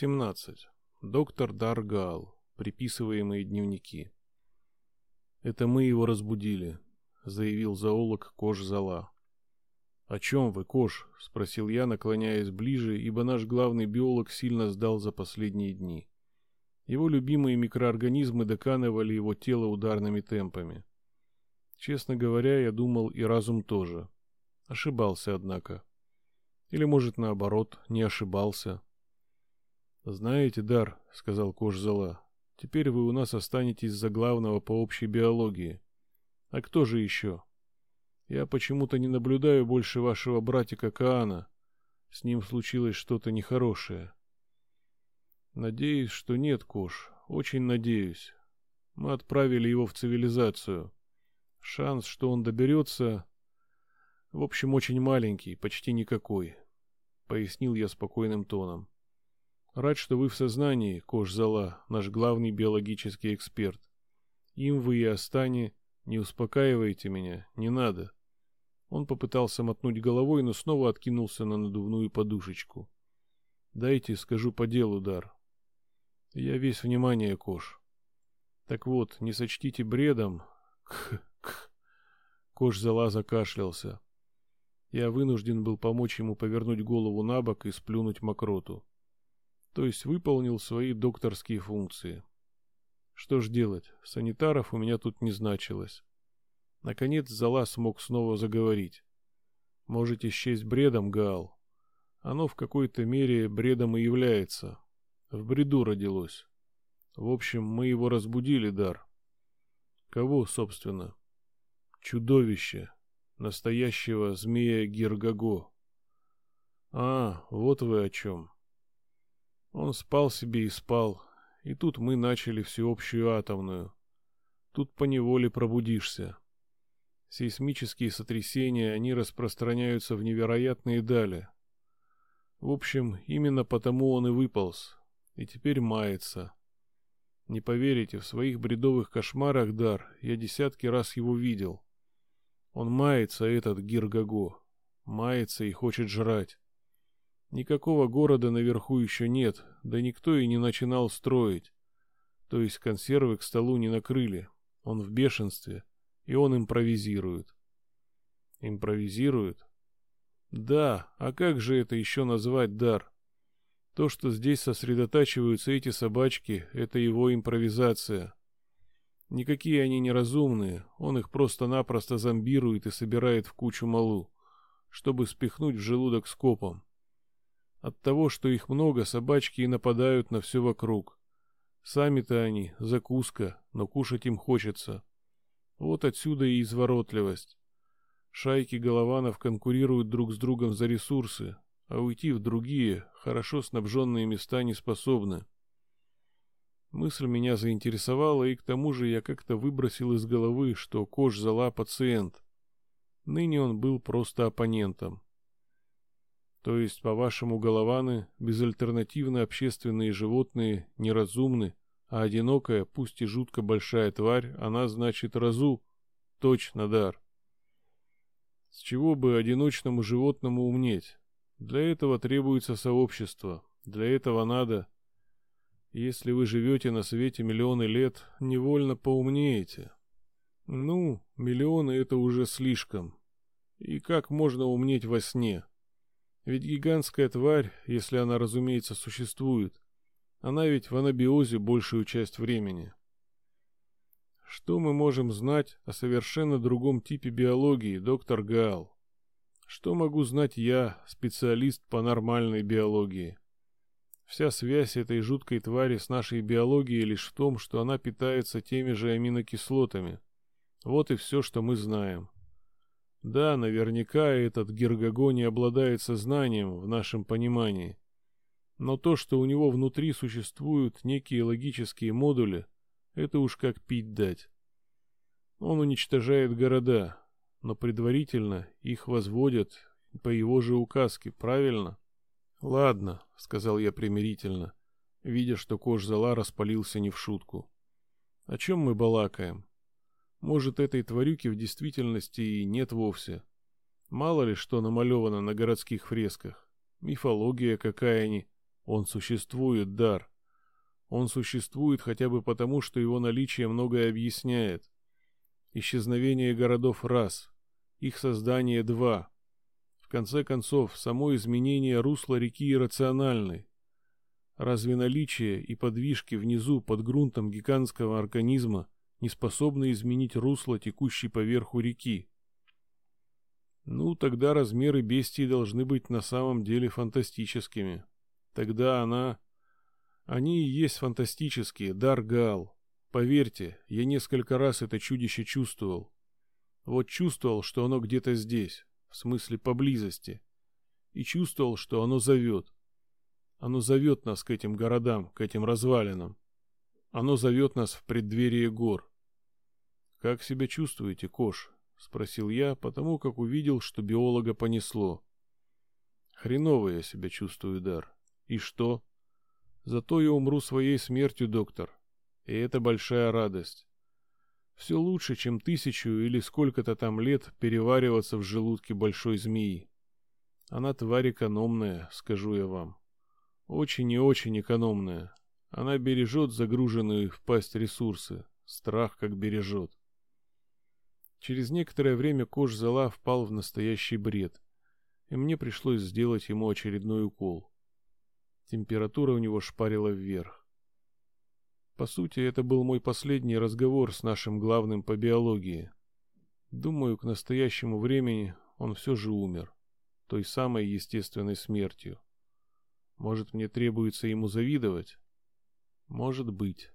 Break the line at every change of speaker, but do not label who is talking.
17. Доктор Даргал. Приписываемые дневники. «Это мы его разбудили», — заявил зоолог Кош Зала. «О чем вы, Кош?» — спросил я, наклоняясь ближе, ибо наш главный биолог сильно сдал за последние дни. Его любимые микроорганизмы доканывали его тело ударными темпами. Честно говоря, я думал, и разум тоже. Ошибался, однако. Или, может, наоборот, не ошибался. «Знаете, Дар», — сказал Кожзала, — «теперь вы у нас останетесь за главного по общей биологии. А кто же еще? Я почему-то не наблюдаю больше вашего братика Каана. С ним случилось что-то нехорошее». «Надеюсь, что нет, Кош. Очень надеюсь. Мы отправили его в цивилизацию. Шанс, что он доберется... В общем, очень маленький, почти никакой», — пояснил я спокойным тоном. Рад, что вы в сознании, Кожзала, наш главный биологический эксперт. Им вы и Астане не успокаивайте меня, не надо. Он попытался мотнуть головой, но снова откинулся на надувную подушечку. Дайте, скажу по делу, Дар. Я весь внимание, Кош. Так вот, не сочтите бредом. Кх, кх. Кош зала закашлялся. Я вынужден был помочь ему повернуть голову на бок и сплюнуть мокроту то есть выполнил свои докторские функции. Что ж делать, санитаров у меня тут не значилось. Наконец Зала смог снова заговорить. Можете счесть бредом, Гаал. Оно в какой-то мере бредом и является. В бреду родилось. В общем, мы его разбудили, Дар. Кого, собственно? Чудовище. Настоящего змея Гиргаго. А, вот вы о чем. Он спал себе и спал, и тут мы начали всеобщую атомную. Тут поневоле пробудишься. Сейсмические сотрясения, они распространяются в невероятные дали. В общем, именно потому он и выполз, и теперь мается. Не поверите, в своих бредовых кошмарах, Дар, я десятки раз его видел. Он мается, этот Гиргаго, мается и хочет жрать. Никакого города наверху еще нет, да никто и не начинал строить. То есть консервы к столу не накрыли. Он в бешенстве, и он импровизирует. Импровизирует? Да, а как же это еще назвать дар? То, что здесь сосредотачиваются эти собачки, это его импровизация. Никакие они не разумные, он их просто-напросто зомбирует и собирает в кучу малу, чтобы спихнуть в желудок скопом. От того, что их много, собачки и нападают на все вокруг. Сами-то они — закуска, но кушать им хочется. Вот отсюда и изворотливость. Шайки голованов конкурируют друг с другом за ресурсы, а уйти в другие, хорошо снабженные места не способны. Мысль меня заинтересовала, и к тому же я как-то выбросил из головы, что Кош зала пациент. Ныне он был просто оппонентом. То есть, по-вашему, голованы, безальтернативно общественные животные, неразумны, а одинокая, пусть и жутко большая тварь, она значит разу. Точно, дар. С чего бы одиночному животному умнеть? Для этого требуется сообщество. Для этого надо... Если вы живете на свете миллионы лет, невольно поумнеете. Ну, миллионы — это уже слишком. И как можно умнеть во сне? — ведь гигантская тварь, если она, разумеется, существует, она ведь в анабиозе большую часть времени. Что мы можем знать о совершенно другом типе биологии, доктор Гал? Что могу знать я, специалист по нормальной биологии? Вся связь этой жуткой твари с нашей биологией лишь в том, что она питается теми же аминокислотами. Вот и все, что мы знаем. Да, наверняка этот Гергаго не обладает сознанием в нашем понимании. Но то, что у него внутри существуют некие логические модули, это уж как пить дать. Он уничтожает города, но предварительно их возводят по его же указке, правильно? Ладно, сказал я примирительно, видя, что кож зала распалился не в шутку. О чем мы балакаем? Может, этой тварюки в действительности и нет вовсе. Мало ли что намалевано на городских фресках. Мифология какая-ни. Он существует, дар. Он существует хотя бы потому, что его наличие многое объясняет. Исчезновение городов раз, их создание два. В конце концов, само изменение русла реки иррациональны. Разве наличие и подвижки внизу под грунтом гигантского организма не способны изменить русло, текущей по верху реки? Ну, тогда размеры бестии должны быть на самом деле фантастическими. Тогда она... Они и есть фантастические, Даргал. Поверьте, я несколько раз это чудище чувствовал. Вот чувствовал, что оно где-то здесь, в смысле поблизости. И чувствовал, что оно зовет. Оно зовет нас к этим городам, к этим развалинам. Оно зовет нас в преддверии гор. Как себя чувствуете, Кош? — спросил я, потому как увидел, что биолога понесло. «Хреново я себя чувствую, Дар. И что?» «Зато я умру своей смертью, доктор. И это большая радость. Все лучше, чем тысячу или сколько-то там лет перевариваться в желудке большой змеи. Она тварь экономная, скажу я вам. Очень и очень экономная. Она бережет загруженные в пасть ресурсы. Страх как бережет. Через некоторое время Кош Зала впал в настоящий бред, и мне пришлось сделать ему очередной укол. Температура у него шпарила вверх. По сути, это был мой последний разговор с нашим главным по биологии. Думаю, к настоящему времени он все же умер, той самой естественной смертью. Может, мне требуется ему завидовать? Может быть.